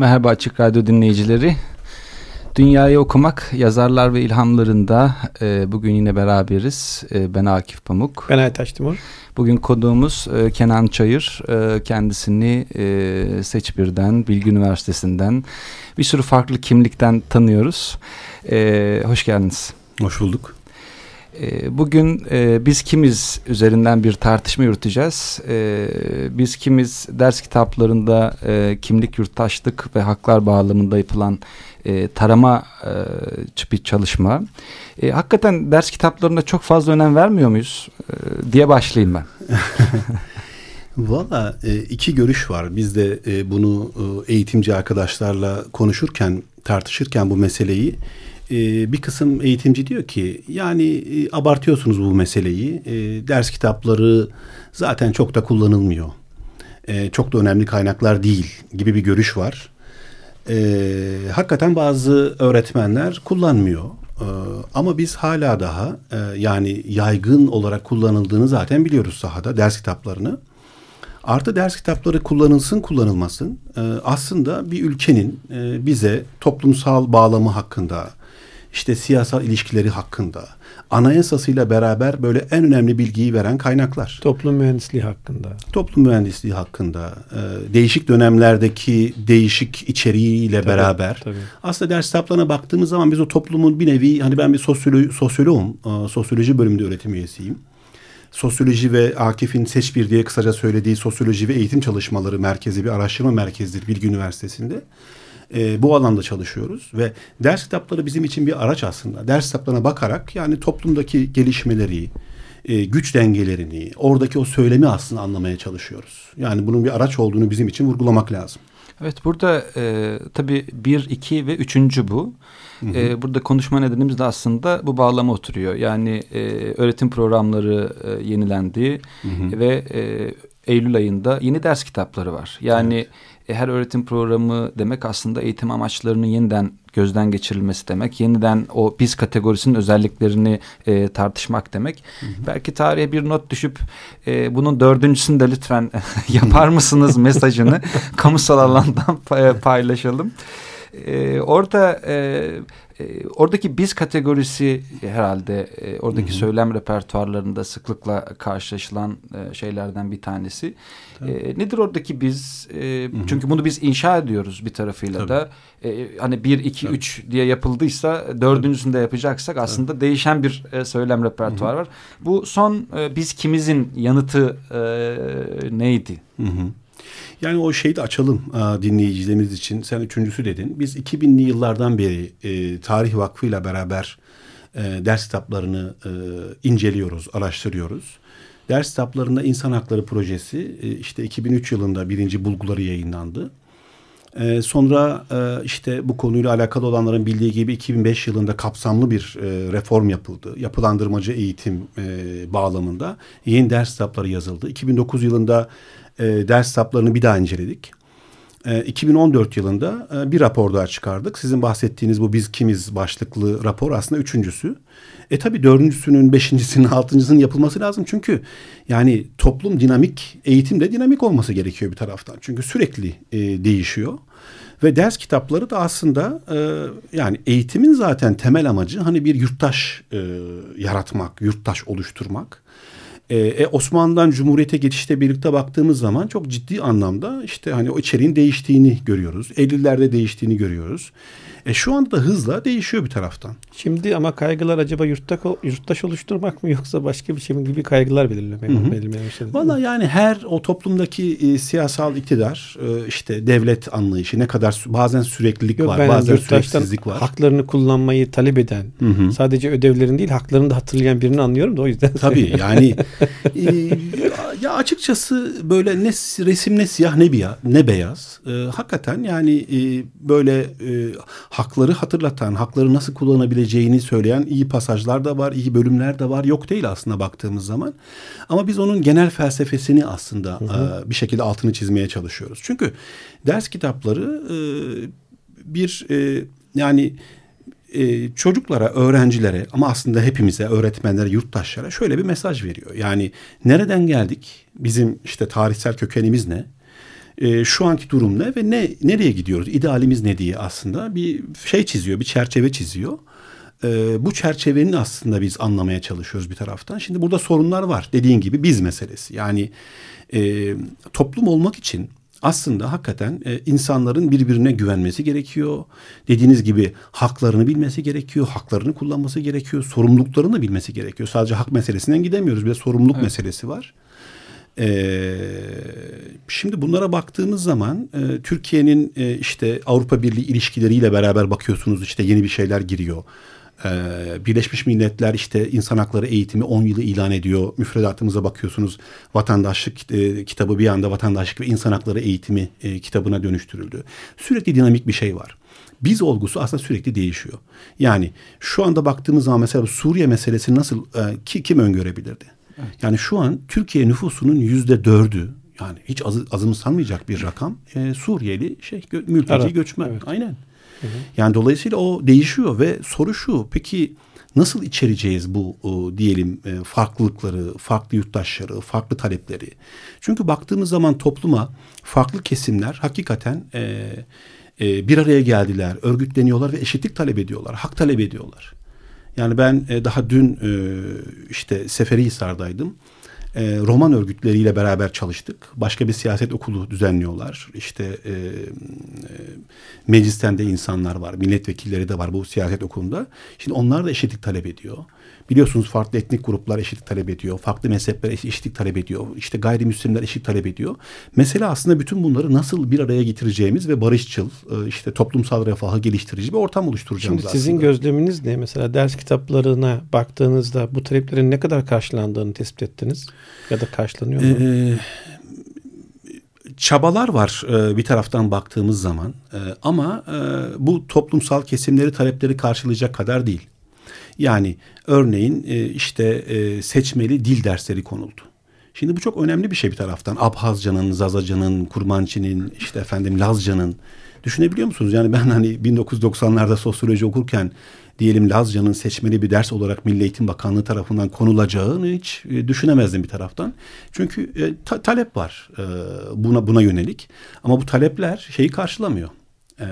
Merhaba Açık Radyo dinleyicileri. Dünyayı okumak yazarlar ve ilhamlarında e, bugün yine beraberiz. E, ben Akif Pamuk. Ben Aytaş Timur. Bugün konuğumuz e, Kenan Çayır. E, kendisini e, Seçbir'den, Bilgi Üniversitesi'nden bir sürü farklı kimlikten tanıyoruz. E, hoş geldiniz. Hoş bulduk. E, bugün e, biz kimiz üzerinden bir tartışma yürüteceğiz. E, biz kimiz ders kitaplarında e, kimlik, yurttaşlık ve haklar bağlamında yapılan e, tarama bir çalışma. Hakikaten ders kitaplarında çok fazla önem vermiyor muyuz diye başlayayım ben. Valla iki görüş var. Biz de bunu eğitimci arkadaşlarla konuşurken, tartışırken bu meseleyi e, bir kısım eğitimci diyor ki yani e, abartıyorsunuz bu meseleyi. E, ders kitapları zaten çok da kullanılmıyor. E, çok da önemli kaynaklar değil gibi bir görüş var. E, hakikaten bazı öğretmenler kullanmıyor. E, ama biz hala daha e, yani yaygın olarak kullanıldığını zaten biliyoruz sahada ders kitaplarını. Artı ders kitapları kullanılsın kullanılmasın e, aslında bir ülkenin e, bize toplumsal bağlamı hakkında, işte siyasal ilişkileri hakkında, anayasasıyla beraber böyle en önemli bilgiyi veren kaynaklar. Toplum mühendisliği hakkında. Toplum mühendisliği hakkında, e, değişik dönemlerdeki değişik içeriğiyle tabii, beraber. Tabii. Aslında ders kitaplarına baktığımız zaman biz o toplumun bir nevi, hani ben bir sosyolo sosyoloğum, e, sosyoloji bölümünde öğretim üyesiyim. Sosyoloji ve Akif'in Seçbir diye kısaca söylediği sosyoloji ve eğitim çalışmaları merkezi bir araştırma merkezidir Bilgi Üniversitesi'nde e, bu alanda çalışıyoruz ve ders kitapları bizim için bir araç aslında. Ders kitaplarına bakarak yani toplumdaki gelişmeleri, e, güç dengelerini, oradaki o söylemi aslında anlamaya çalışıyoruz. Yani bunun bir araç olduğunu bizim için vurgulamak lazım. Evet burada e, tabii bir, iki ve üçüncü bu. Hı hı. E, burada konuşma nedenimiz de aslında bu bağlama oturuyor. Yani e, öğretim programları e, yenilendi hı hı. ve e, Eylül ayında yeni ders kitapları var. Yani. E, her öğretim programı demek aslında eğitim amaçlarının yeniden gözden geçirilmesi demek. Yeniden o biz kategorisinin özelliklerini e, tartışmak demek. Hı hı. Belki tarihe bir not düşüp e, bunun dördüncüsünü de lütfen yapar mısınız mesajını kamusal alandan paylaşalım. E, orada e, oradaki biz kategorisi herhalde e, oradaki Hı -hı. söylem repertuarlarında sıklıkla karşılaşılan e, şeylerden bir tanesi. E, nedir oradaki biz? E, Hı -hı. Çünkü bunu biz inşa ediyoruz bir tarafıyla Tabii. da. E, hani bir, iki, Tabii. üç diye yapıldıysa dördüncüsünde yapacaksak aslında Tabii. değişen bir e, söylem repertuarı var. Bu son e, biz kimizin yanıtı e, neydi? Hı hı. Yani o şeyi de açalım dinleyicilerimiz için. Sen üçüncüsü dedin. Biz 2000'li yıllardan beri e, Tarih Vakfı ile beraber e, ders kitaplarını e, inceliyoruz, araştırıyoruz. Ders kitaplarında İnsan Hakları Projesi e, işte 2003 yılında birinci bulguları yayınlandı. E, sonra e, işte bu konuyla alakalı olanların bildiği gibi 2005 yılında kapsamlı bir e, reform yapıldı. Yapılandırmacı eğitim e, bağlamında yeni ders kitapları yazıldı. 2009 yılında ders kitaplarını bir daha inceledik. E, 2014 yılında e, bir rapor daha çıkardık. Sizin bahsettiğiniz bu Biz Kimiz başlıklı rapor aslında üçüncüsü. E tabi dördüncüsünün, beşincisinin, altıncısının yapılması lazım. Çünkü yani toplum dinamik, eğitim de dinamik olması gerekiyor bir taraftan. Çünkü sürekli e, değişiyor. Ve ders kitapları da aslında e, yani eğitimin zaten temel amacı hani bir yurttaş e, yaratmak, yurttaş oluşturmak. E, e, Osmanlı'dan Cumhuriyet'e geçişte birlikte baktığımız zaman çok ciddi anlamda işte hani o içeriğin değiştiğini görüyoruz. 50'lerde değiştiğini görüyoruz. E şu anda da hızla değişiyor bir taraftan. Şimdi ama kaygılar acaba yurtta, yurttaş oluşturmak mı yoksa başka bir şey mi gibi kaygılar belirlemeye mi? Valla yani her o toplumdaki e, siyasal iktidar e, işte devlet anlayışı ne kadar bazen süreklilik Yok, var bazen süreksizlik var. Haklarını kullanmayı talep eden hı hı. sadece ödevlerini değil haklarını da hatırlayan birini anlıyorum da o yüzden. Tabii yani e, ya açıkçası böyle ne resim ne siyah ne beyaz, ne beyaz. E, hakikaten yani e, böyle e, hakları hatırlatan, hakları nasıl kullanabileceğini söyleyen iyi pasajlar da var, iyi bölümler de var. Yok değil aslında baktığımız zaman. Ama biz onun genel felsefesini aslında hı hı. E, bir şekilde altını çizmeye çalışıyoruz. Çünkü ders kitapları e, bir e, yani e, çocuklara, öğrencilere ama aslında hepimize, öğretmenlere, yurttaşlara şöyle bir mesaj veriyor. Yani nereden geldik? Bizim işte tarihsel kökenimiz ne? E, şu anki durum ne ve ne nereye gidiyoruz? İdealimiz ne diye aslında bir şey çiziyor, bir çerçeve çiziyor. E, bu çerçevenin aslında biz anlamaya çalışıyoruz bir taraftan. Şimdi burada sorunlar var. Dediğin gibi biz meselesi. Yani e, toplum olmak için aslında hakikaten e, insanların birbirine güvenmesi gerekiyor. Dediğiniz gibi haklarını bilmesi gerekiyor, haklarını kullanması gerekiyor, sorumluluklarını bilmesi gerekiyor. Sadece hak meselesinden gidemiyoruz. Bir de sorumluluk evet. meselesi var. Ee, şimdi bunlara baktığımız zaman e, Türkiye'nin e, işte Avrupa Birliği ilişkileriyle beraber bakıyorsunuz işte yeni bir şeyler giriyor. Ee, Birleşmiş Milletler işte insan hakları eğitimi 10 yılı ilan ediyor. Müfredatımıza bakıyorsunuz vatandaşlık e, kitabı bir anda vatandaşlık ve insan hakları eğitimi e, kitabına dönüştürüldü. Sürekli dinamik bir şey var. Biz olgusu aslında sürekli değişiyor. Yani şu anda baktığımız zaman mesela Suriye meselesi nasıl e, ki, kim öngörebilirdi? Evet. Yani şu an Türkiye nüfusunun yüzde dördü yani hiç az, azımsanmayacak bir rakam e, Suriyeli şey gö, mülteci evet. göçmen. Evet. Aynen. Yani dolayısıyla o değişiyor ve soru şu. Peki nasıl içereceğiz bu o, diyelim e, farklılıkları, farklı yurttaşları, farklı talepleri? Çünkü baktığımız zaman topluma farklı kesimler hakikaten e, e, bir araya geldiler, örgütleniyorlar ve eşitlik talep ediyorlar, hak talep ediyorlar. Yani ben e, daha dün e, işte Seferihisar'daydım e, roman örgütleriyle beraber çalıştık. Başka bir siyaset okulu düzenliyorlar. İşte e, meclisten de insanlar var, milletvekilleri de var bu siyaset okulunda. Şimdi onlar da eşitlik talep ediyor. Biliyorsunuz farklı etnik gruplar eşitlik talep ediyor. Farklı mezhepler eşitlik talep ediyor. İşte gayrimüslimler eşitlik talep ediyor. Mesele aslında bütün bunları nasıl bir araya getireceğimiz ve barışçıl, e, işte toplumsal refahı geliştirici bir ortam oluşturacağımız Şimdi sizin aslında. gözleminiz ne? Mesela ders kitaplarına baktığınızda bu taleplerin ne kadar karşılandığını tespit ettiniz? Ya da karşılanıyor mu? Ee, çabalar var e, bir taraftan baktığımız zaman ama bu toplumsal kesimleri talepleri karşılayacak kadar değil. Yani örneğin e, işte e, seçmeli dil dersleri konuldu. Şimdi bu çok önemli bir şey bir taraftan. Abhazcanın, Zazacanın, Kurmançı'nın, işte efendim Lazcanın. Düşünebiliyor musunuz? Yani ben hani 1990'larda sosyoloji okurken diyelim Lazca'nın seçmeli bir ders olarak Milli Eğitim Bakanlığı tarafından konulacağını hiç e, düşünemezdim bir taraftan. Çünkü ta- talep var buna buna yönelik. Ama bu talepler şeyi karşılamıyor. Eee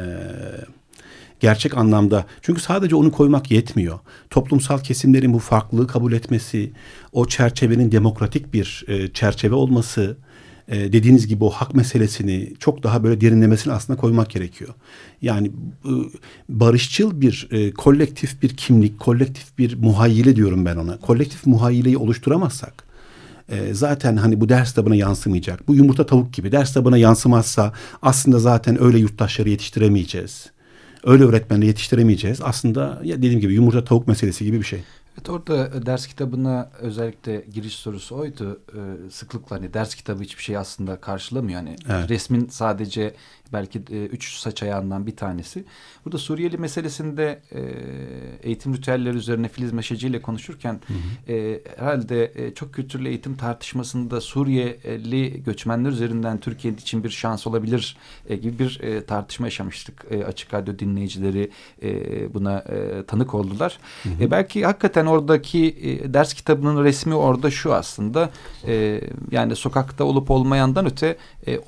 gerçek anlamda. Çünkü sadece onu koymak yetmiyor. Toplumsal kesimlerin bu farklılığı kabul etmesi, o çerçevenin demokratik bir e, çerçeve olması, e, dediğiniz gibi o hak meselesini çok daha böyle derinlemesine aslında koymak gerekiyor. Yani e, barışçıl bir e, kolektif bir kimlik, kolektif bir muhayyile diyorum ben ona. Kolektif muhayyileyi oluşturamazsak e, zaten hani bu ders tabına yansımayacak. Bu yumurta tavuk gibi ders tabına yansımazsa aslında zaten öyle yurttaşları yetiştiremeyeceğiz öyle öğretmenle yetiştiremeyeceğiz. Aslında ya dediğim gibi yumurta tavuk meselesi gibi bir şey. Evet orada ders kitabına özellikle giriş sorusu oydu. Ee, sıklıkla hani ders kitabı hiçbir şey aslında karşılamıyor. Yani evet. resmin sadece belki e, üç saç ayağından bir tanesi. Burada Suriyeli meselesinde e, eğitim ritüelleri üzerine Filiz Meşeci ile konuşurken hı hı. E, herhalde e, çok kültürlü eğitim tartışmasında Suriyeli göçmenler üzerinden Türkiye için bir şans olabilir e, gibi bir e, tartışma yaşamıştık. E, açık radyo dinleyicileri e, buna e, tanık oldular. Hı hı. E, belki hakikaten oradaki e, ders kitabının resmi orada şu aslında e, yani sokakta olup olmayandan öte e,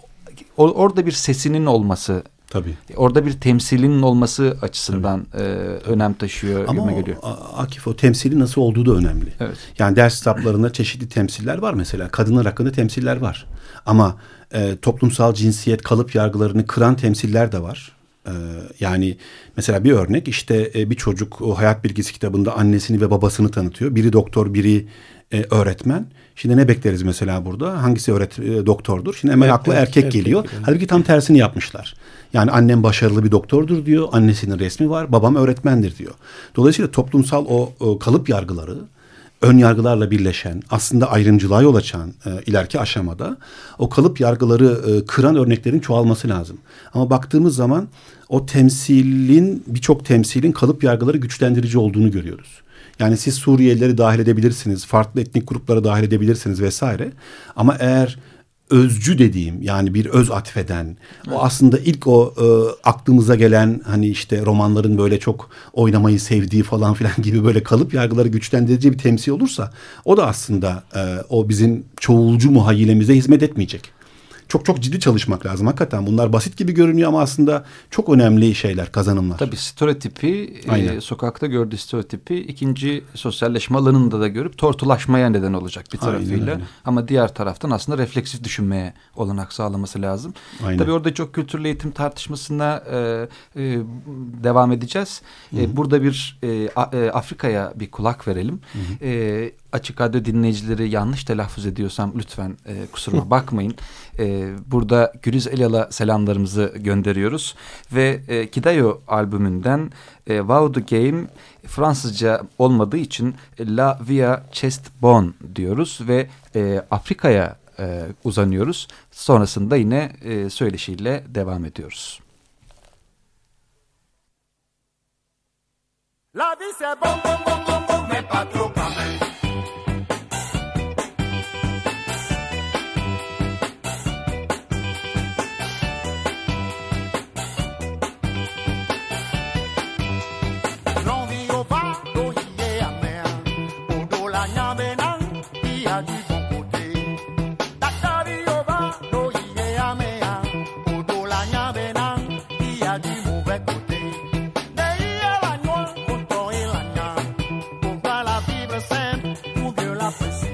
orada bir sesinin olması Tabii. Orada bir temsilinin olması açısından e, önem taşıyor Ama o, Akif o temsili nasıl olduğu da önemli. Evet. Yani ders kitaplarında çeşitli temsiller var mesela. Kadınlar hakkında temsiller var. Ama e, toplumsal cinsiyet kalıp yargılarını kıran temsiller de var. E, yani mesela bir örnek işte e, bir çocuk o hayat bilgisi kitabında annesini ve babasını tanıtıyor. Biri doktor, biri e, öğretmen. Şimdi ne bekleriz mesela burada? Hangisi öğret e, doktordur? Şimdi hemen Erkek, akla erkek, erkek geliyor. geliyor. Halbuki tam tersini yapmışlar. Yani annem başarılı bir doktordur diyor. Annesinin resmi var. Babam öğretmendir diyor. Dolayısıyla toplumsal o, o kalıp yargıları ön yargılarla birleşen, aslında ayrımcılığa yol açan e, ileriki aşamada o kalıp yargıları e, kıran örneklerin çoğalması lazım. Ama baktığımız zaman o temsilin birçok temsilin kalıp yargıları güçlendirici olduğunu görüyoruz. Yani siz Suriyelileri dahil edebilirsiniz, farklı etnik grupları dahil edebilirsiniz vesaire. Ama eğer özcü dediğim yani bir öz atfeden o aslında ilk o e, aklımıza gelen hani işte romanların böyle çok oynamayı sevdiği falan filan gibi böyle kalıp yargıları güçlendirici bir temsil olursa o da aslında e, o bizim çoğulcu muhayyilemize hizmet etmeyecek. Çok çok ciddi çalışmak lazım hakikaten. Bunlar basit gibi görünüyor ama aslında çok önemli şeyler, kazanımlar. Tabii stereotipi, Aynen. e, sokakta gördüğü stereotipi ikinci sosyalleşme alanında da görüp tortulaşmaya neden olacak bir Aynen tarafıyla. öyle. Ama diğer taraftan aslında refleksif düşünmeye olanak sağlaması lazım. Aynen. Tabii orada çok kültürlü eğitim tartışmasına e, e, devam edeceğiz. E, burada bir e, e, Afrika'ya bir kulak verelim. E, açık radyo dinleyicileri yanlış telaffuz ediyorsam lütfen e, kusuruma bakmayın. E, burada Gürüz Elal'a selamlarımızı gönderiyoruz. Ve e, Kidayo albümünden e, Wow the Game Fransızca olmadığı için La Via Chest Bone diyoruz ve e, Afrika'ya e, uzanıyoruz. Sonrasında yine e, söyleşiyle devam ediyoruz. La vie c'est bon, bon, bon, bon, bon, mais pas trop Office.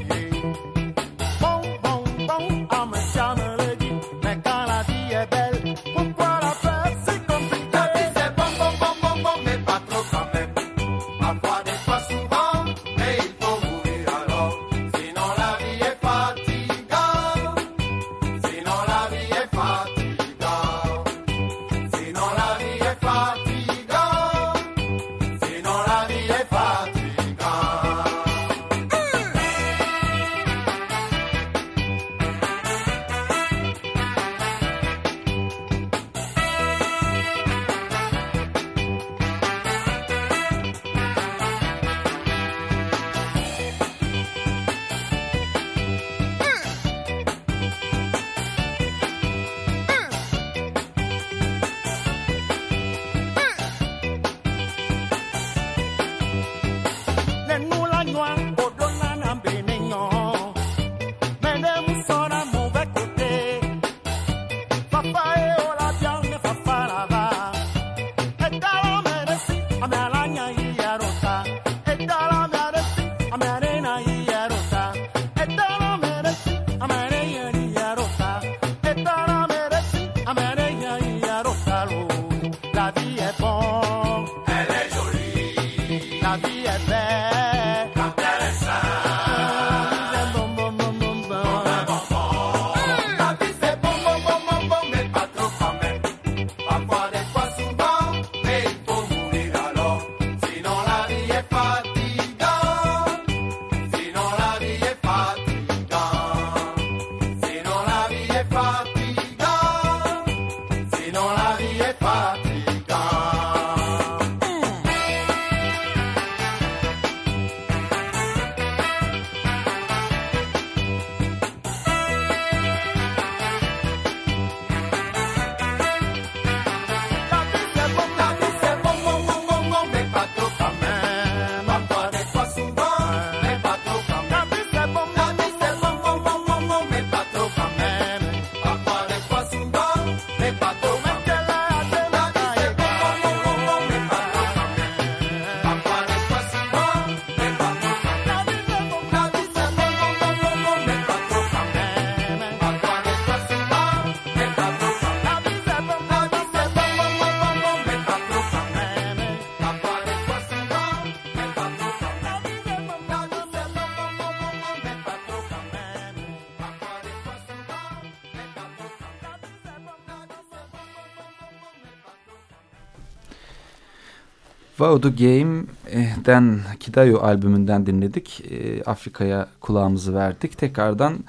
Wow the Game'den Kidayo albümünden dinledik. E, Afrika'ya kulağımızı verdik. Tekrardan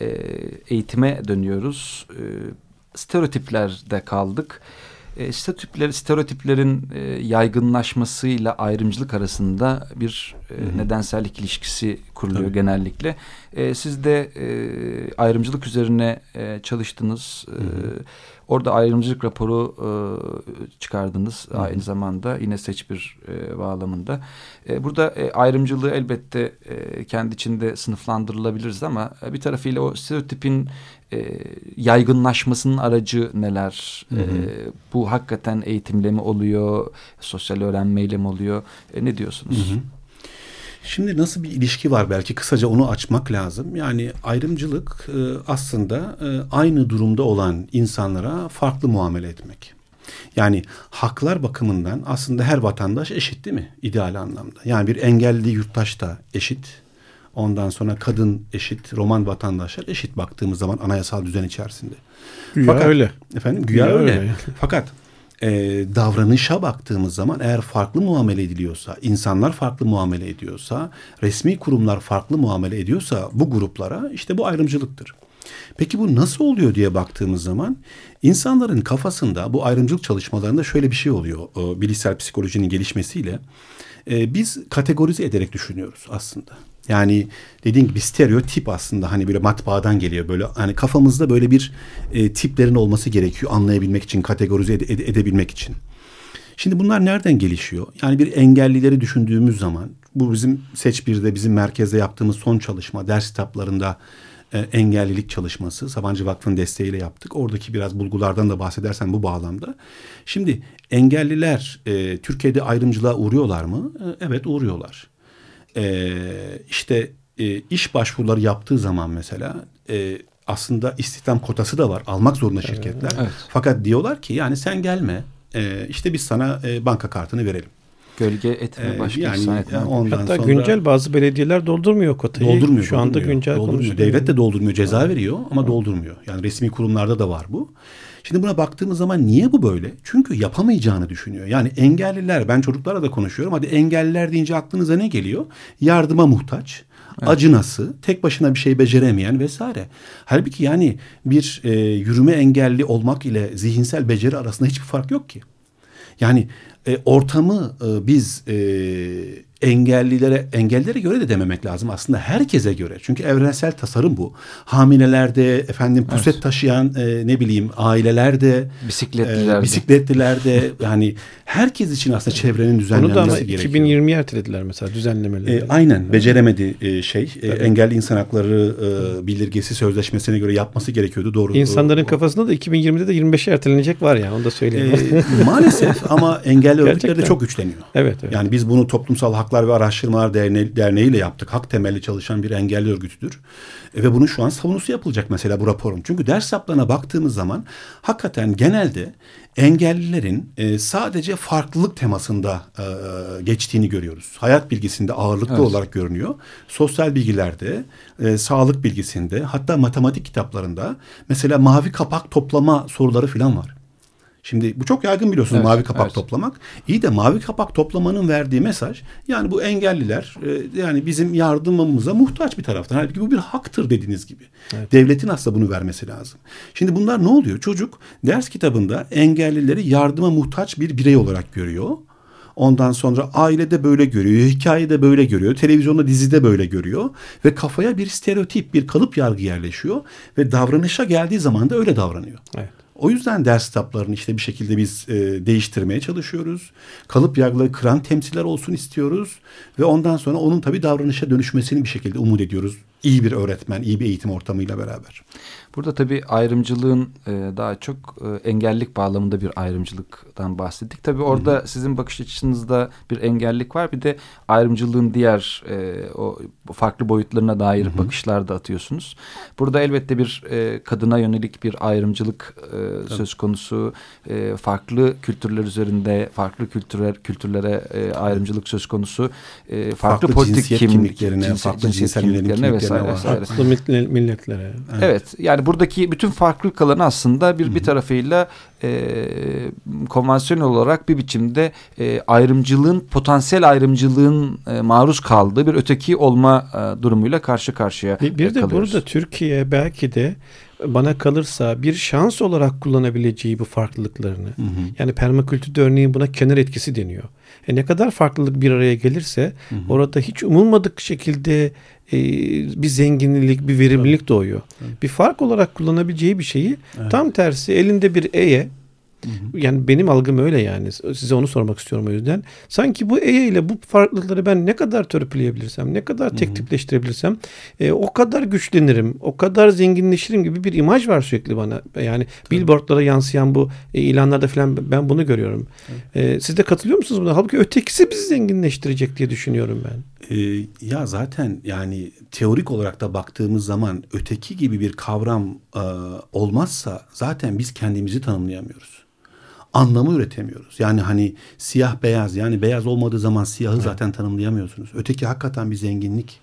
e, eğitime dönüyoruz. E, stereotiplerde kaldık. E, stereotipler, stereotiplerin e, yaygınlaşmasıyla ayrımcılık arasında bir e, nedensellik ilişkisi kuruluyor Tabii. genellikle. E, siz de e, ayrımcılık üzerine e, çalıştınız. E, orada ayrımcılık raporu e, çıkardınız aynı zamanda yine seç bir e, bağlamında. E, burada e, ayrımcılığı elbette e, kendi içinde sınıflandırılabiliriz ama e, bir tarafıyla o stereotipin e, yaygınlaşmasının aracı neler? E, bu hakikaten eğitimle mi oluyor? Sosyal öğrenmeyle mi oluyor? E, ne diyorsunuz? Şimdi nasıl bir ilişki var belki kısaca onu açmak lazım. Yani ayrımcılık e, aslında e, aynı durumda olan insanlara farklı muamele etmek. Yani haklar bakımından aslında her vatandaş eşit değil mi? İdeal anlamda. Yani bir engelli yurttaş da eşit. Ondan sonra kadın eşit, Roman vatandaşlar eşit baktığımız zaman anayasal düzen içerisinde. Güya öyle. Efendim güya, Güya öyle. öyle. Fakat e, davranışa baktığımız zaman eğer farklı muamele ediliyorsa, insanlar farklı muamele ediyorsa, resmi kurumlar farklı muamele ediyorsa bu gruplara işte bu ayrımcılıktır. Peki bu nasıl oluyor diye baktığımız zaman insanların kafasında bu ayrımcılık çalışmalarında şöyle bir şey oluyor. e, bilişsel psikolojinin gelişmesiyle e, biz kategorize ederek düşünüyoruz aslında. Yani dediğim gibi stereotip aslında hani böyle matbaadan geliyor böyle hani kafamızda böyle bir e, tiplerin olması gerekiyor anlayabilmek için kategorize ede- ede- edebilmek için. Şimdi bunlar nereden gelişiyor? Yani bir engellileri düşündüğümüz zaman bu bizim Seç 1'de bizim merkezde yaptığımız son çalışma ders kitaplarında e, engellilik çalışması Sabancı Vakfı'nın desteğiyle yaptık. Oradaki biraz bulgulardan da bahsedersen bu bağlamda. Şimdi engelliler e, Türkiye'de ayrımcılığa uğruyorlar mı? E, evet uğruyorlar. E, işte e, iş başvuruları yaptığı zaman mesela e, aslında istihdam kotası da var. Almak zorunda şirketler. Evet. Fakat diyorlar ki yani sen gelme. E, işte biz sana e, banka kartını verelim. Gölge etme, E, başka yani ihsan etme. ondan Hatta sonra güncel bazı belediyeler doldurmuyor kotayı. doldurmuyor. Şu anda doldurmuyor, güncel doldurmuyor. Devlet de doldurmuyor. Ceza veriyor ama doldurmuyor. Yani resmi kurumlarda da var bu. Şimdi buna baktığımız zaman niye bu böyle? Çünkü yapamayacağını düşünüyor. Yani engelliler, ben çocuklarla da konuşuyorum. Hadi engelliler deyince aklınıza ne geliyor? Yardıma muhtaç, acınası, tek başına bir şey beceremeyen vesaire. Halbuki yani bir e, yürüme engelli olmak ile zihinsel beceri arasında hiçbir fark yok ki. Yani e, ortamı e, biz e, engellilere engellilere göre de dememek lazım aslında herkese göre. Çünkü evrensel tasarım bu. Hamilelerde efendim puset taşıyan e, ne bileyim ailelerde Bisikletlilerde. e, bisikletlilerde yani herkes için aslında çevrenin Onu da ama düzenlenmesi gerekiyor. 2020'ye ertelediler mesela düzenlemeleri. E, aynen beceremedi e, şey e, engelli insan hakları e, bildirgesi sözleşmesine göre yapması gerekiyordu doğru. İnsanların O- kafasında da 2020'de de 25'e ertelenecek var ya onu da söyleyeyim. e, maalesef ama engelli örgütleri de çok güçleniyor. evet evet. Yani biz bunu Toplumsal Haklar ve Araştırmalar Derneği, Derneği ile yaptık. Hak temelli çalışan bir engelli örgütüdür. E, ve bunun şu an savunusu yapılacak mesela bu raporun. Çünkü ders kitaplarına baktığımız zaman hakikaten genelde engellilerin e, sadece farklılık temasında e, geçtiğini görüyoruz. Hayat bilgisinde ağırlıklı Evet. olarak görünüyor. Sosyal bilgilerde, e, sağlık bilgisinde, hatta matematik kitaplarında mesela mavi kapak toplama soruları falan var. Şimdi bu çok yaygın biliyorsunuz Evet, mavi kapak evet. toplamak. İyi de mavi kapak toplamanın verdiği mesaj yani bu engelliler e, yani bizim yardımımıza muhtaç bir taraftan. Halbuki bu bir haktır dediğiniz gibi. Devletin aslında bunu vermesi lazım. Şimdi bunlar ne oluyor? Çocuk ders kitabında engellileri yardıma muhtaç bir birey olarak görüyor. Ondan sonra ailede böyle görüyor, hikayede böyle görüyor, televizyonda dizide böyle görüyor ve kafaya bir stereotip, bir kalıp yargı yerleşiyor ve davranışa geldiği zaman da öyle davranıyor. Evet. O yüzden ders kitaplarını işte bir şekilde biz e, değiştirmeye çalışıyoruz. Kalıp yargıları kıran temsiller olsun istiyoruz. Ve ondan sonra onun tabii davranışa dönüşmesini bir şekilde umut ediyoruz. İyi bir öğretmen, iyi bir eğitim ortamıyla beraber. Burada tabii ayrımcılığın e, daha çok e, engellik bağlamında bir ayrımcılıktan bahsettik. Tabii orada sizin bakış açınızda bir engellik var. Bir de ayrımcılığın diğer e, o farklı boyutlarına dair bakışlar da atıyorsunuz. Burada elbette bir kadına yönelik bir ayrımcılık e, söz konusu. Farklı kültürler üzerinde farklı kültürler kültürlere ayrımcılık söz konusu. Farklı, Farklı politik kimliklerine, cinsi- farklı cinsel yönelim kimliklerine kimliklerine vesaire var. vesaire. Millet- milletlere. Evet. yani Yani buradaki bütün farklılık alanı aslında bir bir tarafıyla e, konvansiyonel olarak bir biçimde e, ayrımcılığın potansiyel ayrımcılığın e, maruz kaldığı bir öteki olma e, durumuyla karşı karşıya Bir, bir de burada Türkiye belki de bana kalırsa bir şans olarak kullanabileceği bu farklılıklarını. Yani permakültür örneğin buna kenar etkisi deniyor. E ne kadar farklılık bir araya gelirse orada hiç umulmadık şekilde e, bir zenginlik, bir verimlilik doğuyor. Bir fark olarak kullanabileceği bir şeyi tam tersi elinde bir eye yani benim algım öyle yani. Size onu sormak istiyorum o yüzden. Sanki bu EYE ile bu farklılıkları ben ne kadar törpüleyebilirsem, ne kadar tek tipleştirebilirsem e, o kadar güçlenirim, o kadar zenginleşirim gibi bir imaj var sürekli bana. Yani billboardlara yansıyan bu e, ilanlarda falan ben bunu görüyorum. E, siz de katılıyor musunuz buna? Halbuki ötekisi bizi zenginleştirecek diye düşünüyorum ben. Ee, ya zaten yani teorik olarak da baktığımız zaman öteki gibi bir kavram e, olmazsa zaten biz kendimizi tanımlayamıyoruz. Anlamı üretemiyoruz. Yani hani siyah beyaz yani beyaz olmadığı zaman siyahı zaten tanımlayamıyorsunuz. Öteki hakikaten bir zenginlik.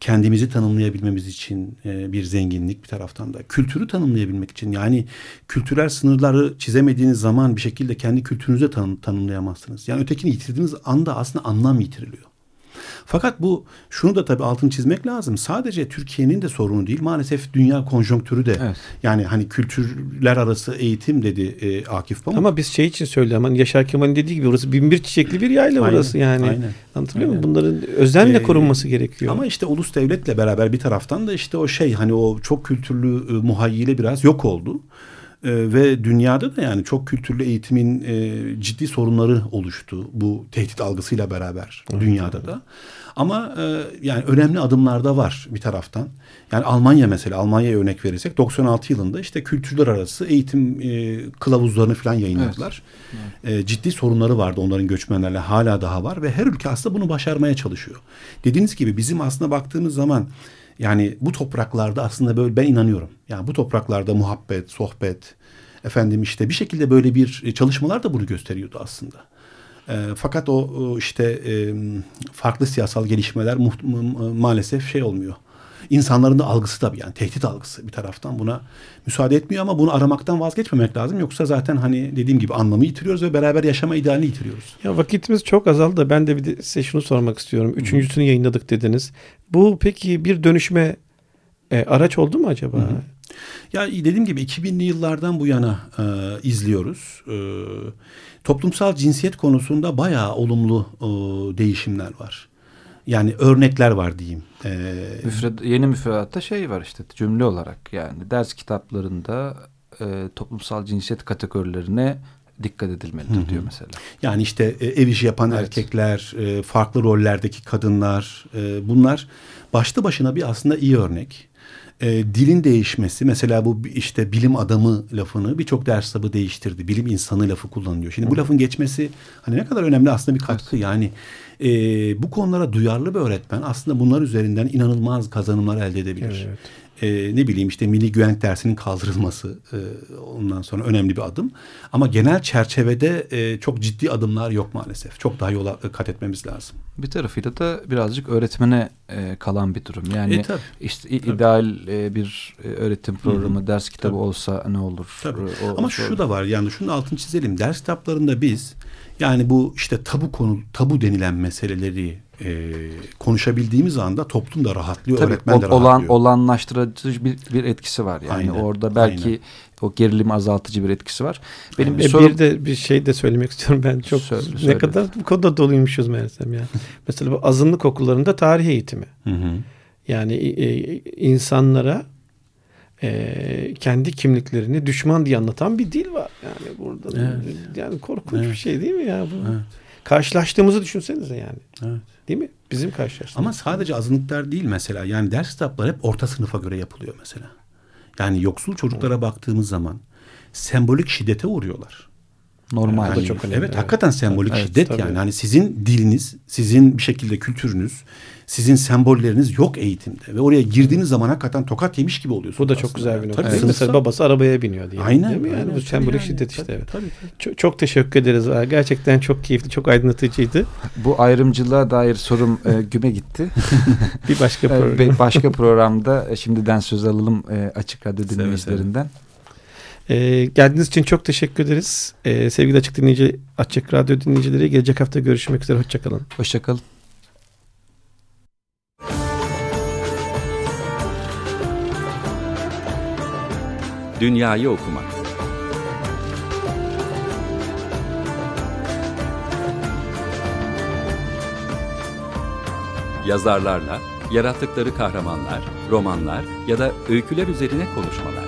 Kendimizi tanımlayabilmemiz için e, bir zenginlik bir taraftan da. Kültürü tanımlayabilmek için yani kültürel sınırları çizemediğiniz zaman bir şekilde kendi kültürünüzü tanım, tanımlayamazsınız. Yani ötekini yitirdiğiniz anda aslında anlam yitiriliyor. Fakat bu şunu da tabii altını çizmek lazım. Sadece Türkiye'nin de sorunu değil. Maalesef dünya konjonktürü de. Evet. Yani hani kültürler arası eğitim dedi e, Akif Pamuk. Ama biz şey için söylüyorum. Hani Yaşar Kemal'in dediği gibi orası bin bir çiçekli bir yayla Aynen, orası yani. aynen, Anlatabiliyor muyum? aynen. Bunların özenle Ee, korunması gerekiyor. Ama işte ulus devletle beraber bir taraftan da işte o şey hani o çok kültürlü e, muhayyile biraz yok oldu. E, ve dünyada da yani çok kültürlü eğitimin e, ciddi sorunları oluştu bu tehdit algısıyla beraber dünyada da. Ama e, yani önemli adımlar da var bir taraftan. Yani Almanya mesela Almanya'ya örnek verirsek 96 yılında işte kültürler arası eğitim e, kılavuzlarını falan yayınladılar. E, ciddi sorunları vardı onların göçmenlerle hala daha var ve her ülke aslında bunu başarmaya çalışıyor. Dediğiniz gibi bizim aslında baktığımız zaman yani bu topraklarda aslında böyle ben inanıyorum. Yani bu topraklarda muhabbet, sohbet, efendim işte bir şekilde böyle bir e, çalışmalar da bunu gösteriyordu aslında. E, fakat o, işte e, farklı siyasal gelişmeler maalesef şey olmuyor. İnsanların da algısı tabii yani tehdit algısı bir taraftan buna müsaade etmiyor ama bunu aramaktan vazgeçmemek lazım. Yoksa zaten hani dediğim gibi anlamı yitiriyoruz ve beraber yaşama idealini yitiriyoruz. Ya vakitimiz çok azaldı da ben de bir de size şunu sormak istiyorum. Üçüncüsünü yayınladık dediniz. Bu peki bir dönüşme e, araç oldu mu acaba? Ya dediğim gibi 2000'li yıllardan bu yana e, izliyoruz. E, toplumsal cinsiyet konusunda bayağı olumlu e, değişimler var. Yani örnekler var diyeyim. E, Müfred, yeni müfredatta şey var işte cümle olarak yani ders kitaplarında e, toplumsal cinsiyet kategorilerine dikkat edilmelidir diyor mesela. yani işte e, ev işi yapan Evet. erkekler, e, farklı rollerdeki kadınlar e, bunlar başlı başına bir aslında iyi örnek. E, dilin değişmesi mesela bu işte bilim adamı lafını birçok ders kitabı değiştirdi. Bilim insanı lafı kullanılıyor. Şimdi bu lafın geçmesi hani ne kadar önemli aslında bir katkı. Yani e, bu konulara duyarlı bir öğretmen aslında bunlar üzerinden inanılmaz kazanımlar elde edebilir. Evet. E, ne bileyim işte milli güvenlik dersinin kaldırılması e, ondan sonra önemli bir adım. Ama genel çerçevede e, çok ciddi adımlar yok maalesef. Çok daha yola e, kat etmemiz lazım. Bir tarafıyla da birazcık öğretmene e, kalan bir durum. Yani E, tabii. işte i- ideal e, bir e, öğretim programı, ders kitabı olsa ne olur? Tabii. O- Ama şu da var yani şunun altını çizelim. Ders kitaplarında biz yani bu işte tabu konu tabu denilen meseleleri e, konuşabildiğimiz anda toplum da rahatlıyor, Tabii öğretmen de ol- olan rahatlıyor. olanlaştırıcı bir, bir etkisi var. Yani Aynen, orada belki aynen. o gerilimi azaltıcı bir etkisi var. Benim bir E, sorum bir de bir şey de söylemek istiyorum ben çok Söyle, ne söyle. kadar bu konuda doluymuşuz meğersem ya. Mesela bu azınlık okullarında tarih eğitimi. Hı hı. Yani e, insanlara e, kendi kimliklerini düşman diye anlatan bir dil var. Yani burada Evet. yani korkunç bir Evet. şey değil mi ya bu? Evet. Karşılaştığımızı düşünsenize yani. Evet. Değil mi? Bizim karşılaştığımız. Ama sadece azınlıklar değil mesela. Yani ders kitapları hep orta sınıfa göre yapılıyor mesela. Yani yoksul çocuklara baktığımız zaman sembolik şiddete uğruyorlar. Normal. Yani, çok önemli, Evet, evet. hakikaten sembolik Evet, şiddet tabii. yani. Hani sizin diliniz, sizin bir şekilde kültürünüz, sizin sembolleriniz yok eğitimde ve oraya girdiğiniz zaman hakikaten tokat yemiş gibi oluyorsunuz. Bu da çok güzel bir nokta. Tabii, sınıfsal- Mesela babası arabaya biniyor diye. Aynen. Değil mi? Yani aynen. bu sembolik Yani, şiddet işte. tabii, Evet. Tabii, tabii. Çok, çok teşekkür ederiz. Gerçekten çok keyifli, çok aydınlatıcıydı. Bu ayrımcılığa dair sorum e, güme gitti. Bir başka E, program. başka programda e, şimdiden söz alalım e, açık radyo Seve dinleyicilerinden. Ee, geldiğiniz için çok teşekkür ederiz. Ee, sevgili Açık Dinleyici, Açık Radyo dinleyicileri gelecek hafta görüşmek üzere. Hoşçakalın. Hoşçakalın. Dünyayı okumak. Yazarlarla yarattıkları kahramanlar, romanlar ya da öyküler üzerine konuşmalar.